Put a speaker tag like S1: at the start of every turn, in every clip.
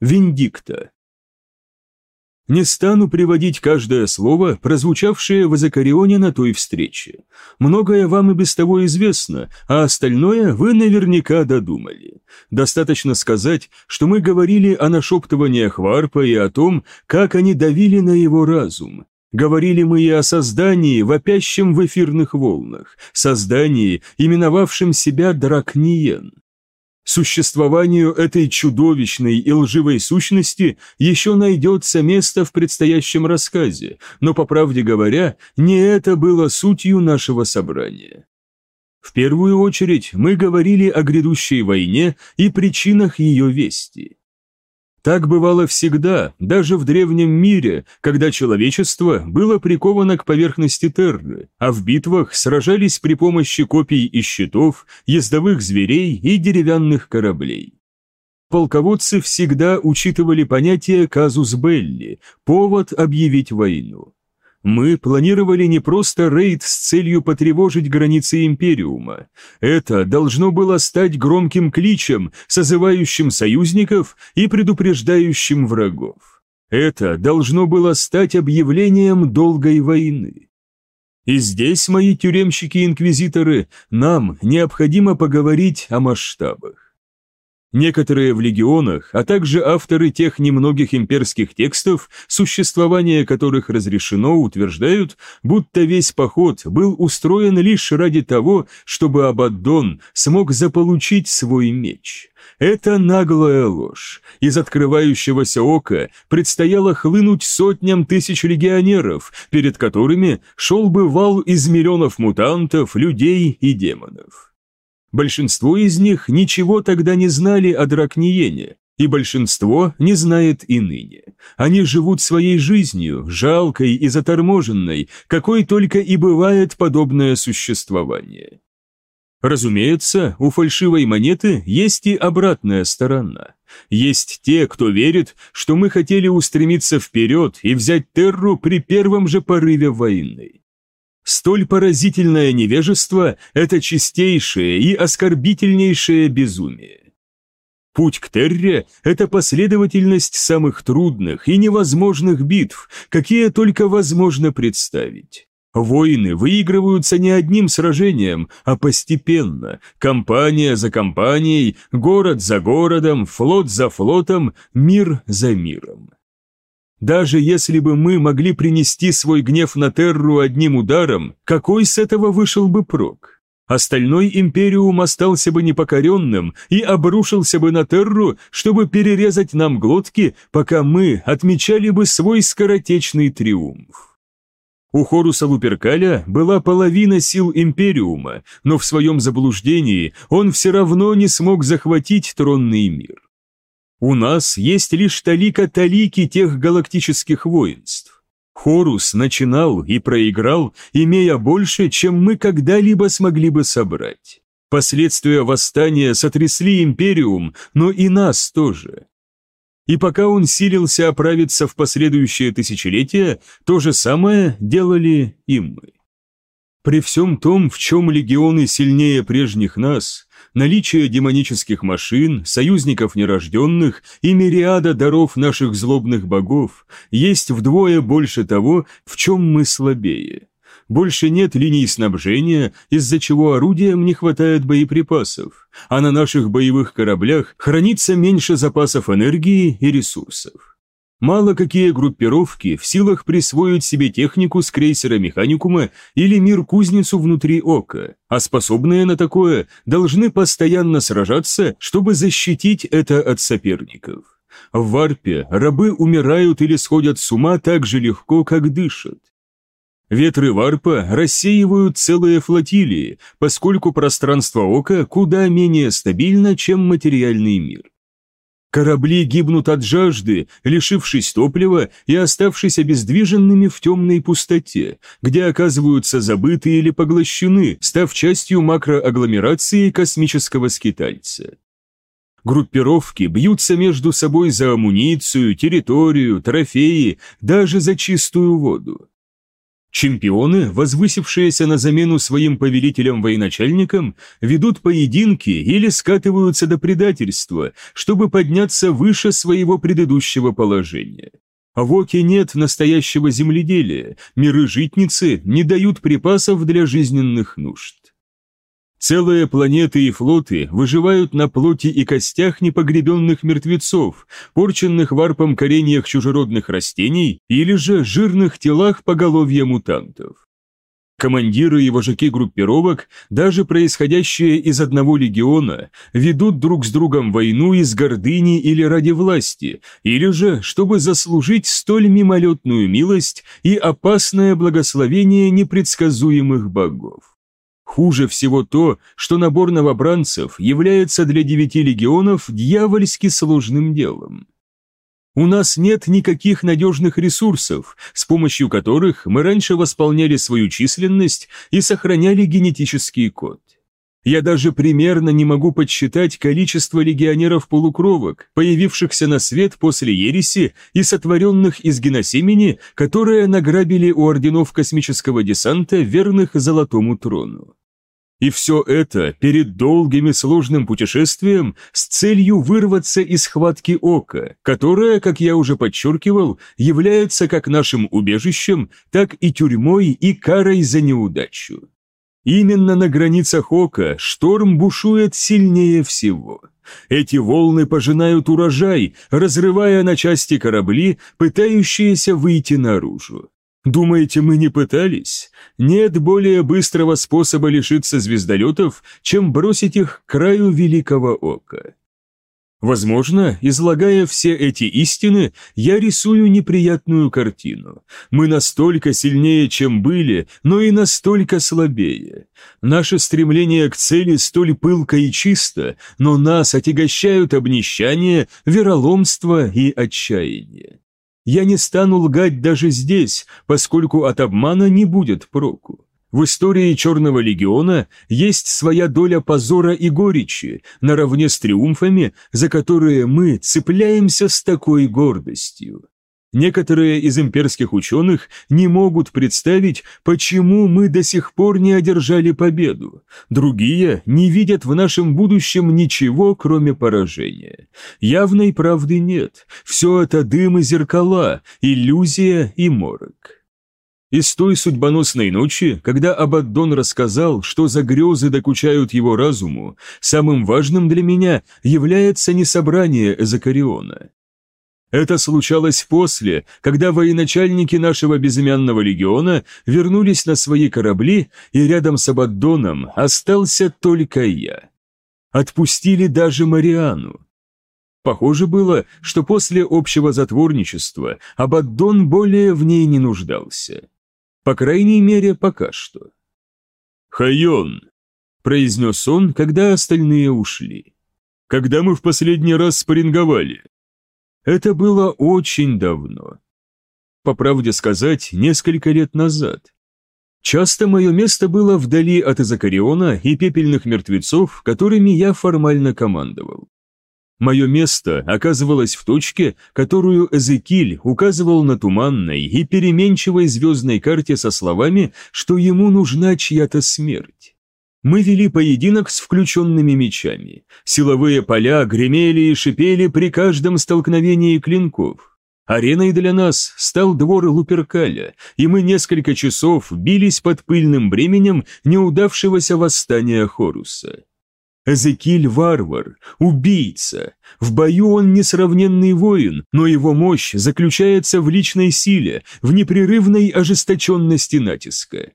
S1: Виндикта. Не стану приводить каждое слово, прозвучавшее в Азакарионе на той встрече. Многое вам и без того известно, а остальное вы наверняка додумали. Достаточно сказать, что мы говорили о нашептываниях Варпа и о том, как они давили на его разум. Говорили мы и о создании, вопящем в эфирных волнах, создании, именовавшем себя Дракниен. Существованию этой чудовищной и лживой сущности еще найдется место в предстоящем рассказе, но, по правде говоря, не это было сутью нашего собрания. В первую очередь мы говорили о грядущей войне и причинах ее вести. Так бывало всегда, даже в древнем мире, когда человечество было приковано к поверхности Терры, а в битвах сражались при помощи копий и щитов, ездовых зверей и деревянных кораблей. Полководцы всегда учитывали понятие казус белли, повод объявить войну. Мы планировали не просто рейд с целью потревожить границы Империума. Это должно было стать громким кличем, созывающим союзников и предупреждающим врагов. Это должно было стать объявлением долгой войны. И здесь, мои тюремщики-инквизиторы, нам необходимо поговорить о масштабах. Некоторые в легионах, а также авторы тех немногих имперских текстов, существование которых разрешено, утверждают, будто весь поход был устроен лишь ради того, чтобы Абаддон смог заполучить свой меч. Это наглая ложь. Из открывающегося ока предстояло хлынуть сотням тысяч легионеров, перед которыми шел бы вал из миллионов мутантов, людей и демонов. Большинство из них ничего тогда не знали о Дракниене, и большинство не знает и ныне. Они живут своей жизнью, жалкой и заторможенной, какой только и бывает подобное существование. Разумеется, у фальшивой монеты есть и обратная сторона. Есть те, кто верит, что мы хотели устремиться вперед и взять Терру при первом же порыве войны. Столь поразительное невежество – это чистейшее и оскорбительнейшее безумие. Путь к Терре – это последовательность самых трудных и невозможных битв, какие только возможно представить. Войны выигрываются не одним сражением, а постепенно, компания за компанией, город за городом, флот за флотом, мир за миром. Даже если бы мы могли принести свой гнев на Терру одним ударом, какой с этого вышел бы прок? Остальной Империум остался бы непокоренным и обрушился бы на Терру, чтобы перерезать нам глотки, пока мы отмечали бы свой скоротечный триумф. У Хоруса Луперкаля была половина сил Империума, но в своем заблуждении он все равно не смог захватить тронный мир. У нас есть лишь талика-талики тех галактических воинств. Хорус начинал и проиграл, имея больше, чем мы когда-либо смогли бы собрать. Последствия восстания сотрясли Империум, но и нас тоже. И пока он силился оправиться в последующие тысячелетия, то же самое делали и мы. При всем том, в чем легионы сильнее прежних нас, наличие демонических машин, союзников нерожденных и мириада даров наших злобных богов есть вдвое больше того, в чем мы слабее. Больше нет линий снабжения, из-за чего орудиям не хватает боеприпасов, а на наших боевых кораблях хранится меньше запасов энергии и ресурсов. Мало какие группировки в силах присвоить себе технику с крейсера механикума или мир-кузницу внутри ока, а способные на такое должны постоянно сражаться, чтобы защитить это от соперников. В варпе рабы умирают или сходят с ума так же легко, как дышат. Ветры варпа рассеивают целые флотилии, поскольку пространство ока куда менее стабильно, чем материальный мир. Корабли гибнут от жажды, лишившись топлива и оставшись обездвиженными в темной пустоте, где оказываются забыты или поглощены, став частью макроагломерации космического скитальца. Группировки бьются между собой за амуницию, территорию, трофеи, даже за чистую воду. Чемпионы, возвысившиеся на замену своим повелителям-военачальникам, ведут поединки или скатываются до предательства, чтобы подняться выше своего предыдущего положения. В Оке нет настоящего земледелия, миры-житницы не дают припасов для жизненных нужд. Целые планеты и флоты выживают на плоти и костях непогребенных мертвецов, порченных варпом кореньях чужеродных растений или же жирных телах поголовья мутантов. Командиры и вожаки группировок, даже происходящие из одного легиона, ведут друг с другом войну из гордыни или ради власти, или же, чтобы заслужить столь мимолетную милость и опасное благословение непредсказуемых богов. Хуже всего то, что набор новобранцев является для девяти легионов дьявольски сложным делом. У нас нет никаких надежных ресурсов, с помощью которых мы раньше восполняли свою численность и сохраняли генетический код. Я даже примерно не могу подсчитать количество легионеров-полукровок, появившихся на свет после ереси и сотворенных из геносемени, которые награбили у орденов космического десанта верных Золотому Трону. И все это перед долгим и сложным путешествием с целью вырваться из схватки ока, которая, как я уже подчеркивал, является как нашим убежищем, так и тюрьмой и карой за неудачу. Именно на границах ока шторм бушует сильнее всего. Эти волны пожинают урожай, разрывая на части корабли, пытающиеся выйти наружу. Думаете, мы не пытались? Нет более быстрого способа лишиться звездолетов, чем бросить их к краю великого ока. Возможно, излагая все эти истины, я рисую неприятную картину. Мы настолько сильнее, чем были, но и настолько слабее. Наше стремление к цели столь пылко и чисто, но нас отягощают обнищание, вероломство и отчаяние. Я не стану лгать даже здесь, поскольку от обмана не будет проку. В истории Черного легиона есть своя доля позора и горечи, наравне с триумфами, за которые мы цепляемся с такой гордостью. Некоторые из имперских ученых не могут представить, почему мы до сих пор не одержали победу. Другие не видят в нашем будущем ничего, кроме поражения. Явной правды нет. Все это дым и зеркала, иллюзия и морок. Из той судьбоносной ночи, когда Абаддон рассказал, что за грезы докучают его разуму, самым важным для меня является не собрание Закариона. Это случалось после, когда военачальники нашего безымянного легиона вернулись на свои корабли, и рядом с Абаддоном остался только я. Отпустили даже Мариану. Похоже было, что после общего затворничества Абаддон более в ней не нуждался. По крайней мере, пока что. «Хайон!» – произнес он, когда остальные ушли. «Когда мы в последний раз спарринговали?» Это было очень давно. По правде сказать, несколько лет назад. Часто мое место было вдали от Изакариона и пепельных мертвецов, которыми я формально командовал. Мое место оказывалось в точке, которую Эзекиль указывал на туманной и переменчивой звездной карте со словами, что ему нужна чья-то смерть. Мы вели поединок с включенными мечами. Силовые поля гремели и шипели при каждом столкновении клинков. Ареной для нас стал двор Луперкаля, и мы несколько часов бились под пыльным бременем неудавшегося восстания Хоруса. Эзекиль – варвар, убийца. В бою он несравненный воин, но его мощь заключается в личной силе, в непрерывной ожесточенности натиска.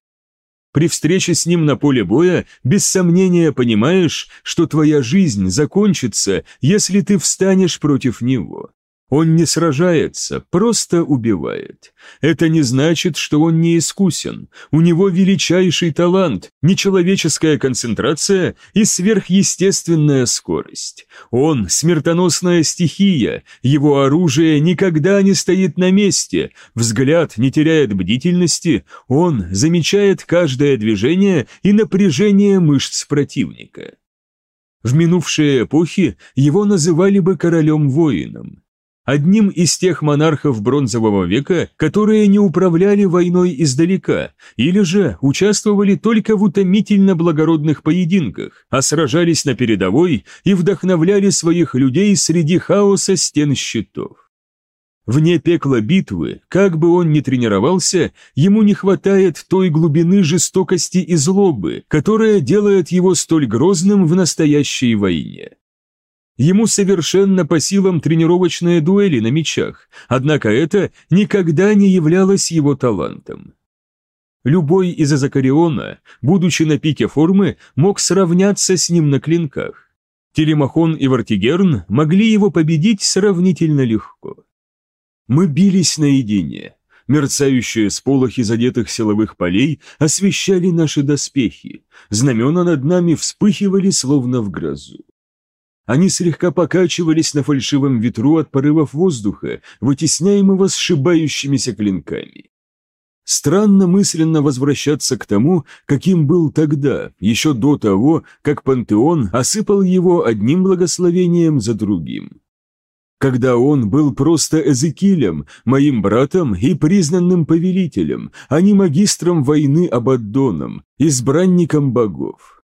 S1: При встрече с ним на поле боя, без сомнения понимаешь, что твоя жизнь закончится, если ты встанешь против него. Он не сражается, просто убивает. Это не значит, что он не искусен. У него величайший талант, нечеловеческая концентрация и сверхъестественная скорость. Он – смертоносная стихия, его оружие никогда не стоит на месте, взгляд не теряет бдительности, он замечает каждое движение и напряжение мышц противника. В минувшие эпохи его называли бы королем-воином. Одним из тех монархов бронзового века, которые не управляли войной издалека, или же участвовали только в утомительно благородных поединках, а сражались на передовой и вдохновляли своих людей среди хаоса стен щитов. Вне пекла битвы, как бы он ни тренировался, ему не хватает той глубины жестокости и злобы, которая делает его столь грозным в настоящей войне. Ему совершенно по силам тренировочные дуэли на мечах, однако это никогда не являлось его талантом. Любой из Азакариона, будучи на пике формы, мог сравняться с ним на клинках. Телемахон и Вартигерн могли его победить сравнительно легко. Мы бились наедине. Мерцающие сполохи задетых силовых полей освещали наши доспехи. Знамена над нами вспыхивали, словно в грозу. Они слегка покачивались на фальшивом ветру от порывов воздуха, вытесняемого сшибающимися клинками. Странно мысленно возвращаться к тому, каким был тогда, еще до того, как пантеон осыпал его одним благословением за другим когда он был просто Эзекилем, моим братом и признанным повелителем, а не магистром войны Абаддоном, избранником богов.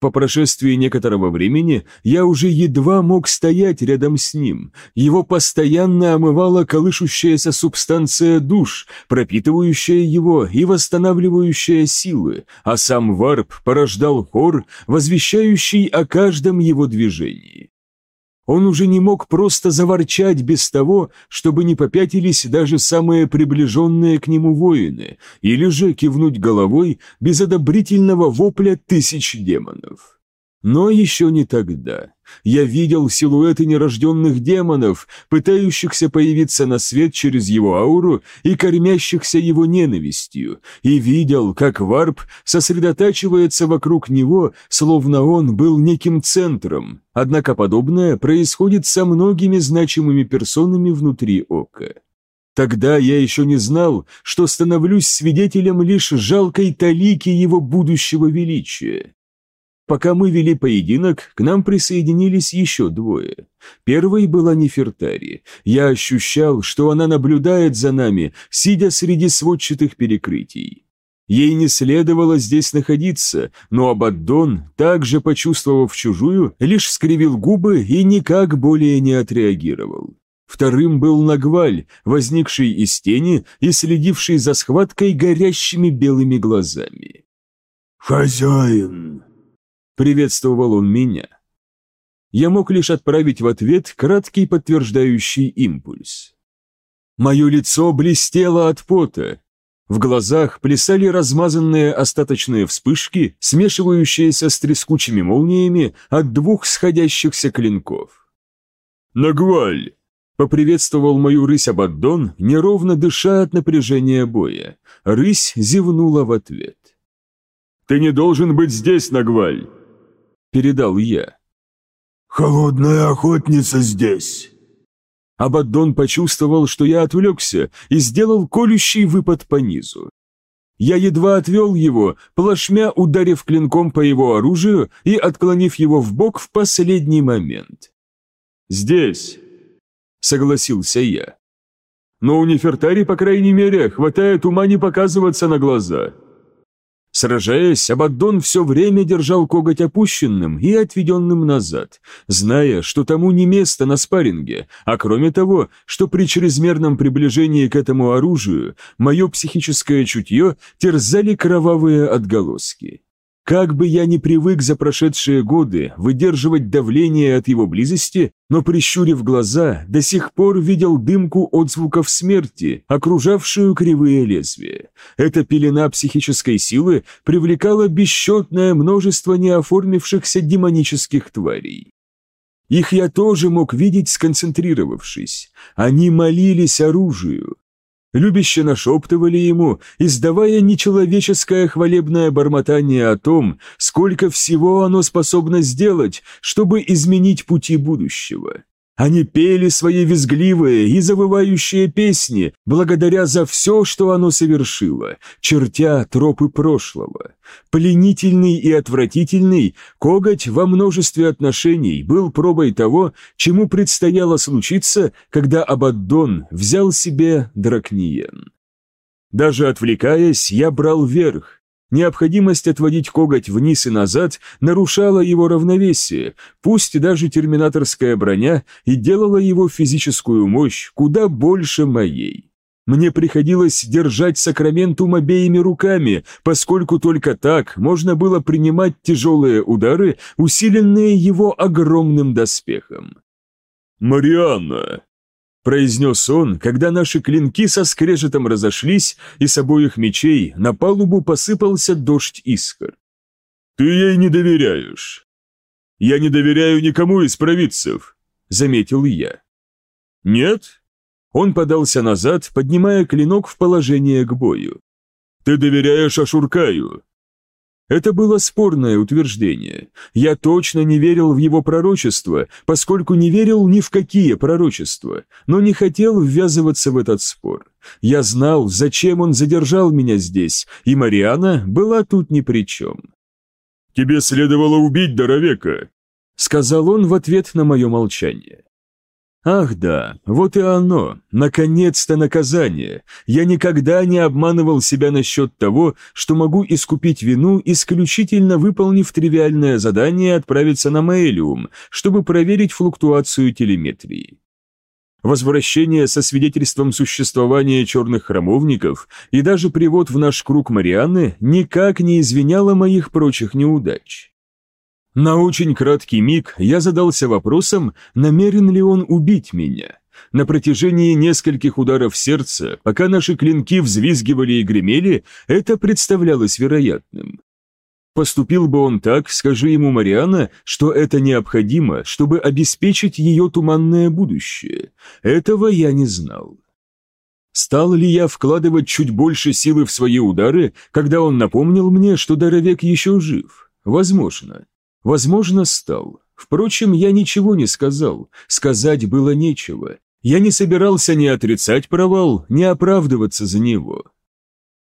S1: По прошествии некоторого времени я уже едва мог стоять рядом с ним. Его постоянно омывала колышущаяся субстанция душ, пропитывающая его и восстанавливающая силы, а сам варп порождал хор, возвещающий о каждом его движении. Он уже не мог просто заворчать без того, чтобы не попятились даже самые приближенные к нему воины, или же кивнуть головой без одобрительного вопля тысяч демонов. Но еще не тогда. Я видел силуэты нерожденных демонов, пытающихся появиться на свет через его ауру и кормящихся его ненавистью, и видел, как варп сосредотачивается вокруг него, словно он был неким центром. Однако подобное происходит со многими значимыми персонами внутри ока. Тогда я еще не знал, что становлюсь свидетелем лишь жалкой талики его будущего величия. Пока мы вели поединок, к нам присоединились еще двое. Первой была Нефертари. Я ощущал, что она наблюдает за нами, сидя среди сводчатых перекрытий. Ей не следовало здесь находиться, но Абаддон, также почувствовав чужую, лишь скривил губы и никак более не отреагировал. Вторым был Нагваль, возникший из тени и следивший за схваткой горящими белыми глазами.
S2: «Хозяин!»
S1: Приветствовал он меня. Я мог лишь отправить в ответ краткий подтверждающий импульс. Мое лицо блестело от пота. В глазах плясали размазанные остаточные вспышки, смешивающиеся с трескучими молниями от двух сходящихся клинков. «Нагваль!» — поприветствовал мою рысь Абаддон, неровно дыша от напряжения боя. Рысь зевнула в ответ. «Ты не должен быть здесь, Нагваль!» Передал я.
S2: «Холодная охотница здесь!»
S1: Абаддон почувствовал, что я отвлекся, и сделал колющий выпад по низу. Я едва отвел его, плашмя ударив клинком по его оружию и отклонив его в бок в последний момент. «Здесь», — согласился я. «Но у Нефертари, по крайней мере, хватает ума не показываться на глаза». Сражаясь, Абаддон все время держал коготь опущенным и отведенным назад, зная, что тому не место на спарринге, а кроме того, что при чрезмерном приближении к этому оружию мое психическое чутье терзали кровавые отголоски. Как бы я ни привык за прошедшие годы выдерживать давление от его близости, но прищурив глаза, до сих пор видел дымку от звуков смерти, окружавшую кривые лезвия. Эта пелена психической силы привлекала бесчетное множество неоформившихся демонических тварей. Их я тоже мог видеть, сконцентрировавшись. Они молились оружию, любяще нашептывали ему, издавая нечеловеческое хвалебное бормотание о том, сколько всего оно способно сделать, чтобы изменить пути будущего. Они пели свои визгливые и завывающие песни, благодаря за все, что оно совершило, чертя тропы прошлого. Пленительный и отвратительный, коготь во множестве отношений был пробой того, чему предстояло случиться, когда Абаддон взял себе Дракниен. Даже отвлекаясь, я брал верх, Необходимость отводить коготь вниз и назад нарушала его равновесие, пусть даже терминаторская броня и делала его физическую мощь куда больше моей. Мне приходилось держать сакраментум обеими руками, поскольку только так можно было принимать тяжелые удары, усиленные его огромным доспехом. «Марианна!» Произнес он, когда наши клинки со скрежетом разошлись, и с обоих мечей на палубу посыпался дождь искр. «Ты ей не доверяешь». «Я не доверяю никому из провидцев», — заметил я. «Нет?» Он подался назад, поднимая клинок в положение к бою. «Ты доверяешь Ашуркаю?» Это было спорное утверждение. Я точно не верил в его пророчество, поскольку не верил ни в какие пророчества, но не хотел ввязываться в этот спор. Я знал, зачем он задержал меня здесь, и Мариана была тут ни при чем. «Тебе следовало убить Доровека», — сказал он в ответ на мое молчание. Ах да, вот и оно, наконец-то наказание. Я никогда не обманывал себя насчет того, что могу искупить вину, исключительно выполнив тривиальное задание отправиться на Маэлиум, чтобы проверить флуктуацию телеметрии. Возвращение со свидетельством существования черных храмовников и даже привод в наш круг Марианны никак не извиняло моих прочих неудач. На очень краткий миг я задался вопросом, намерен ли он убить меня. На протяжении нескольких ударов сердца, пока наши клинки взвизгивали и гремели, это представлялось вероятным. Поступил бы он так, скажи ему Мариана, что это необходимо, чтобы обеспечить ее туманное будущее. Этого я не знал. Стал ли я вкладывать чуть больше силы в свои удары, когда он напомнил мне, что Доровек еще жив? Возможно. Возможно, стал. Впрочем, я ничего не сказал, сказать было нечего. Я не собирался ни отрицать провал, ни оправдываться за него.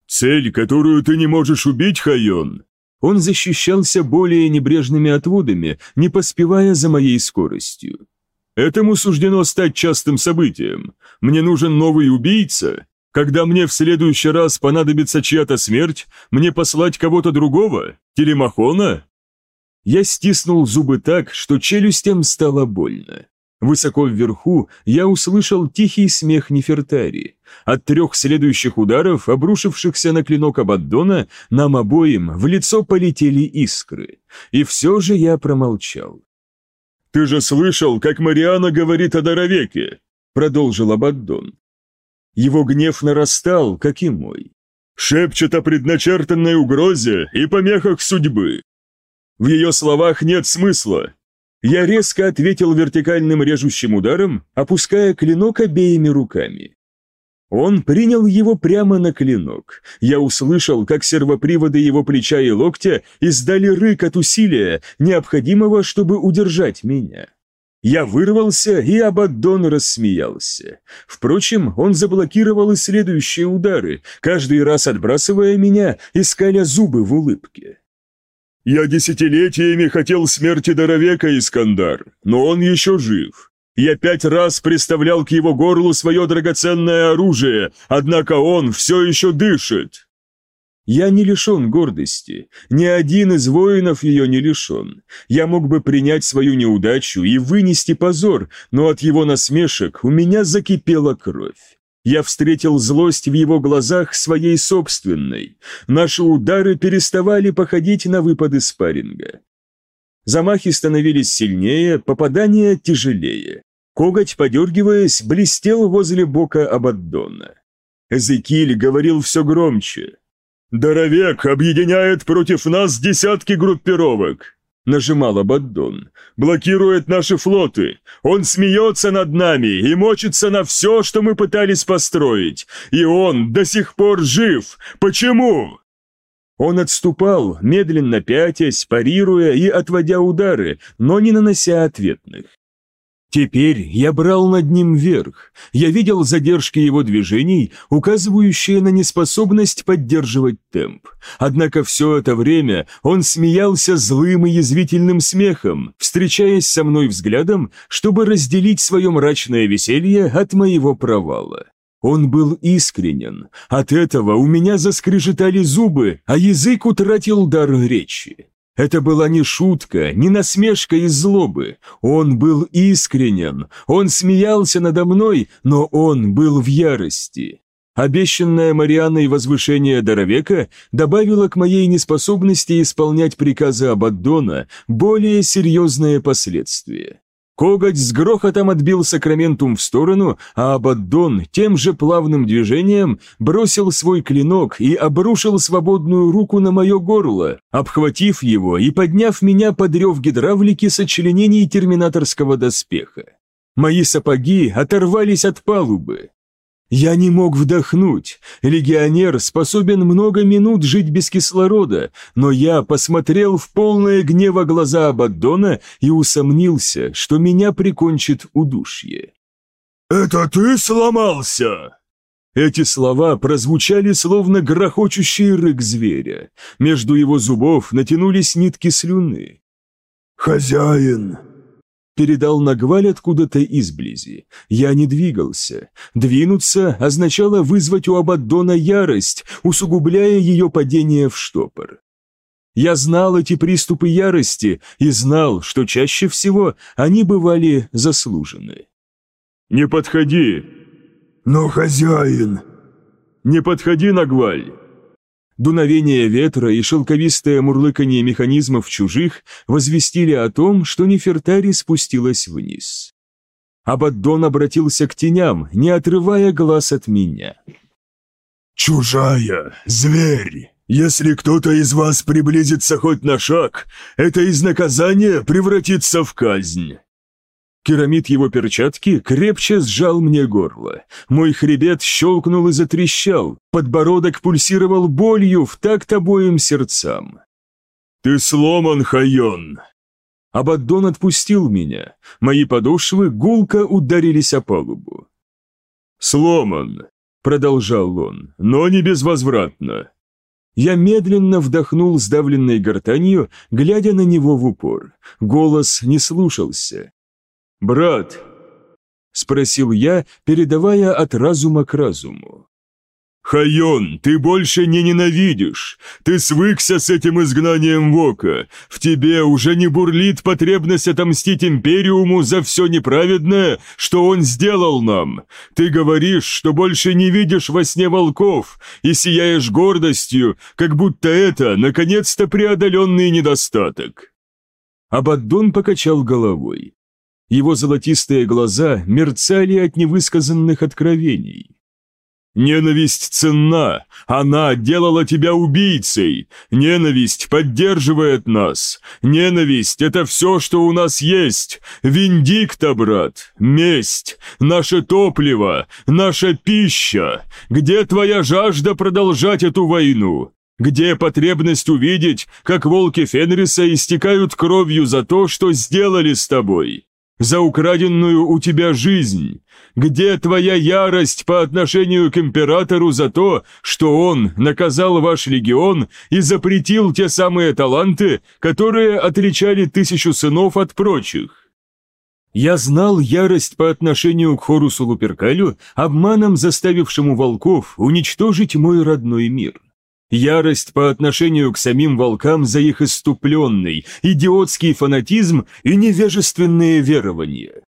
S1: «Цель, которую ты не можешь убить, Хайон!» Он защищался более небрежными отводами, не поспевая за моей скоростью. «Этому суждено стать частым событием. Мне нужен новый убийца. Когда мне в следующий раз понадобится чья-то смерть, мне послать кого-то другого? Телемахона? Я стиснул зубы так, что челюстям стало больно. Высоко вверху я услышал тихий смех Нефертари. От трех следующих ударов, обрушившихся на клинок Абаддона, нам обоим в лицо полетели искры. И все же я промолчал. «Ты же слышал, как Мариана говорит о Доровеке?» продолжил Абаддон. Его гнев нарастал, как и мой. «Шепчет о предначертанной угрозе и помехах судьбы. В ее словах нет смысла. Я резко ответил вертикальным режущим ударом, опуская клинок обеими руками. Он принял его прямо на клинок. Я услышал, как сервоприводы его плеча и локтя издали рык от усилия, необходимого, чтобы удержать меня. Я вырвался, и Абаддон рассмеялся. Впрочем, он заблокировал и следующие удары, каждый раз отбрасывая меня, искаля зубы в улыбке. «Я десятилетиями хотел смерти Доровека, Искандар, но он еще жив. Я пять раз приставлял к его горлу свое драгоценное оружие, однако он все еще дышит». Я не лишен гордости, ни один из воинов ее не лишен. Я мог бы принять свою неудачу и вынести позор, но от его насмешек у меня закипела кровь. Я встретил злость в его глазах своей собственной. Наши удары переставали походить на выпады спарринга. Замахи становились сильнее, попадания тяжелее. Коготь, подергиваясь, блестел возле бока Абаддона. Эзекиль говорил все громче. «Доровек объединяет против нас десятки группировок нажимал Абаддон. «Блокирует наши флоты! Он смеется над нами и мочится на все, что мы пытались построить! И он до сих пор жив! Почему?» Он отступал, медленно пятясь, парируя и отводя удары, но не нанося ответных. Теперь я брал над ним верх. Я видел задержки его движений, указывающие на неспособность поддерживать темп. Однако все это время он смеялся злым и язвительным смехом, встречаясь со мной взглядом, чтобы разделить свое мрачное веселье от моего провала. Он был искренен. От этого у меня заскрежетали зубы, а язык утратил дар речи. Это была не шутка, не насмешка из злобы. Он был искренен, он смеялся надо мной, но он был в ярости. Обещанное Марианной возвышение Доровека добавило к моей неспособности исполнять приказы Абаддона более серьезные последствия. Коготь с грохотом отбил сакраментум в сторону, а Абаддон тем же плавным движением бросил свой клинок и обрушил свободную руку на мое горло, обхватив его и подняв меня под рев гидравлики сочленений терминаторского доспеха. Мои сапоги оторвались от палубы. Я не мог вдохнуть. Легионер способен много минут жить без кислорода, но я посмотрел в полное гнева глаза Абаддона и усомнился, что меня прикончит удушье.
S2: «Это ты сломался?»
S1: Эти слова прозвучали словно грохочущий рык зверя. Между его зубов натянулись нитки слюны.
S2: «Хозяин!»
S1: Передал Нагваль откуда-то изблизи. Я не двигался. Двинуться означало вызвать у Абаддона ярость, усугубляя ее падение в штопор. Я знал эти приступы ярости и знал, что чаще всего они бывали заслужены. «Не подходи!»
S2: «Но хозяин!»
S1: «Не подходи, Нагваль!» Дуновение ветра и шелковистое мурлыканье механизмов чужих возвестили о том, что Нефертари спустилась вниз. Абаддон обратился к теням, не отрывая глаз от меня.
S2: «Чужая, зверь! Если кто-то из вас приблизится хоть на шаг, это из наказания превратится в казнь.
S1: Керамид его перчатки крепче сжал мне горло. Мой хребет щелкнул и затрещал, подбородок пульсировал болью в такт обоим сердцам.
S2: «Ты сломан, Хайон!»
S1: Абаддон отпустил меня. Мои подошвы гулко ударились о палубу.
S2: «Сломан!» — продолжал он, — «но не безвозвратно».
S1: Я медленно вдохнул сдавленной гортанью, глядя на него в упор. Голос не слушался.
S2: «Брат?»
S1: – спросил я, передавая от разума к разуму.
S2: «Хайон, ты больше не ненавидишь. Ты свыкся с этим изгнанием Вока. В тебе уже не бурлит потребность отомстить Империуму за все неправедное, что он сделал нам. Ты говоришь, что больше не видишь во сне волков и сияешь гордостью, как будто это, наконец-то, преодоленный недостаток».
S1: Абаддон покачал головой. Его золотистые глаза мерцали от невысказанных откровений.
S2: «Ненависть ценна, она делала тебя убийцей. Ненависть поддерживает нас. Ненависть — это все, что у нас есть. Виндикта, брат, месть, наше топливо, наша пища. Где твоя жажда продолжать эту войну? Где потребность увидеть, как волки Фенриса истекают кровью за то, что сделали с тобой? За украденную у тебя жизнь? Где твоя ярость по отношению к императору за то, что он наказал ваш легион и запретил те самые таланты, которые отличали тысячу сынов от прочих?
S1: Я знал ярость по отношению к Хорусу Луперкалю, обманом заставившему волков уничтожить мой родной мир. Ярость по отношению к самим волкам за их иступленный, идиотский фанатизм и невежественные верования.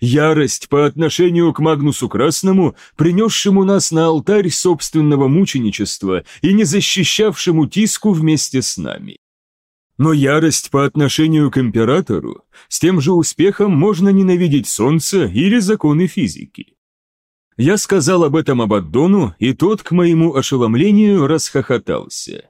S1: Ярость по отношению к Магнусу Красному, принесшему нас на алтарь собственного мученичества и не защищавшему Тиску вместе с нами. Но ярость по отношению к императору, с тем же успехом можно ненавидеть солнце или законы физики. Я сказал об этом Абаддону, и тот, к моему ошеломлению, расхохотался.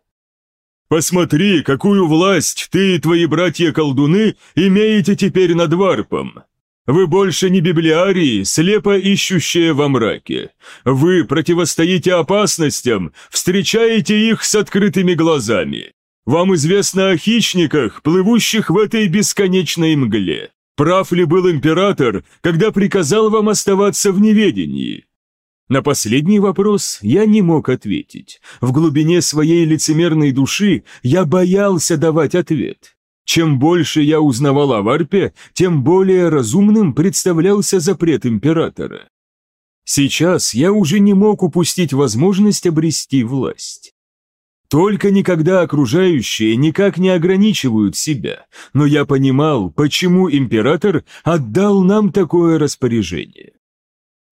S2: «Посмотри, какую власть ты и твои братья-колдуны имеете теперь над варпом. Вы больше не библиарии, слепо ищущие во мраке. Вы противостоите опасностям, встречаете их с открытыми глазами. Вам известно о хищниках, плывущих в этой бесконечной мгле. Прав ли был император, когда приказал вам оставаться в неведении?
S1: На последний вопрос я не мог ответить. В глубине своей лицемерной души я боялся давать ответ. Чем больше я узнавал о Варпе, тем более разумным представлялся запрет императора. Сейчас я уже не мог упустить возможность обрести власть. Только никогда окружающие никак не ограничивают себя, но я понимал, почему император отдал нам такое распоряжение.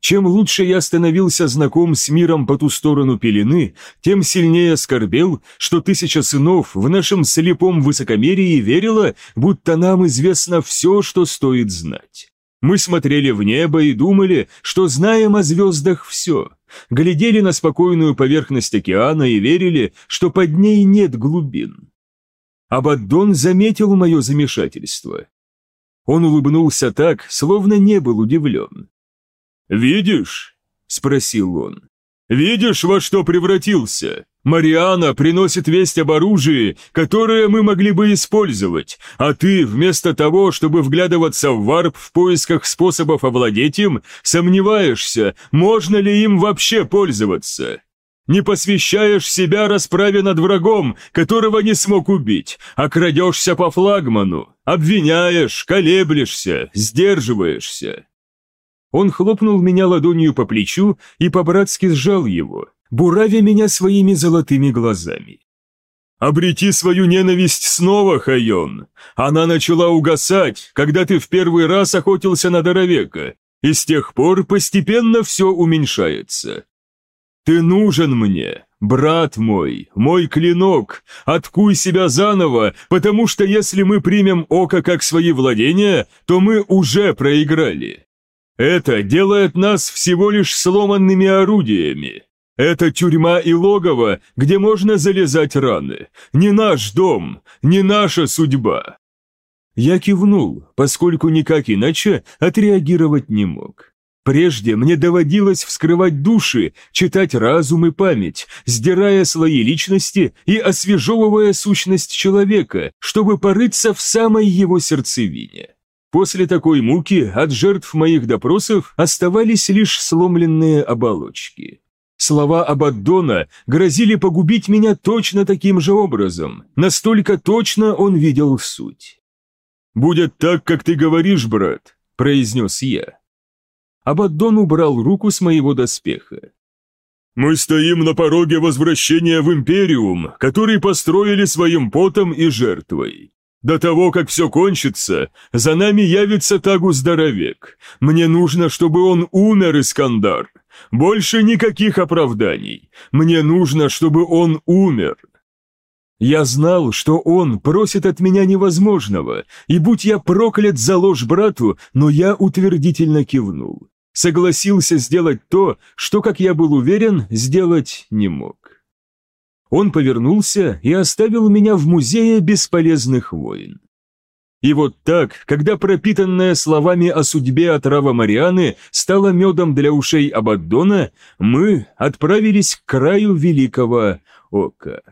S1: Чем лучше я становился знаком с миром по ту сторону пелены, тем сильнее скорбел, что тысяча сынов в нашем слепом высокомерии верила, будто нам известно все, что стоит знать. Мы смотрели в небо и думали, что знаем о звездах все, глядели на спокойную поверхность океана и верили, что под ней нет глубин. Абаддон заметил мое замешательство. Он улыбнулся так, словно не был удивлен.
S2: «Видишь?» – спросил он. «Видишь, во что превратился? Мариана приносит весть об оружии, которое мы могли бы использовать, а ты, вместо того, чтобы вглядываться в варп в поисках способов овладеть им, сомневаешься, можно ли им вообще пользоваться. Не посвящаешь себя расправе над врагом, которого не смог убить, а крадешься по флагману, обвиняешь, колеблешься, сдерживаешься.
S1: Он хлопнул меня ладонью по плечу и по-братски сжал его, буравя меня своими золотыми глазами.
S2: «Обрети свою ненависть снова, Хайон! Она начала угасать, когда ты в первый раз охотился на Доровека, и с тех пор постепенно все уменьшается. Ты нужен мне, брат мой, мой клинок, откуй себя заново, потому что если мы примем око как свои владения, то мы уже проиграли». Это делает нас всего лишь сломанными орудиями. Это тюрьма и логово, где можно залезать раны. Не наш дом, не наша судьба.
S1: Я кивнул, поскольку никак иначе отреагировать не мог. Прежде мне доводилось вскрывать души, читать разум и память, сдирая слои личности и освежевывая сущность человека, чтобы порыться в самой его сердцевине. После такой муки от жертв моих допросов оставались лишь сломленные оболочки. Слова Абаддона грозили погубить меня точно таким же образом, настолько точно он видел суть.
S2: «Будет так, как ты говоришь, брат», — произнес я.
S1: Абаддон убрал руку с моего доспеха.
S2: «Мы стоим на пороге возвращения в Империум, который построили своим потом и жертвой. До того, как все кончится, за нами явится Тагу-здоровек. Мне нужно, чтобы он умер, Искандар. Больше никаких оправданий. Мне нужно, чтобы он умер.
S1: Я знал, что он просит от меня невозможного, и будь я проклят за ложь брату, но я утвердительно кивнул. Согласился сделать то, что, как я был уверен, сделать не мог. Он повернулся и оставил меня в музее бесполезных войн. И вот так, когда пропитанная словами о судьбе отрава Марианы стала медом для ушей Абаддона, мы отправились к краю Великого Ока.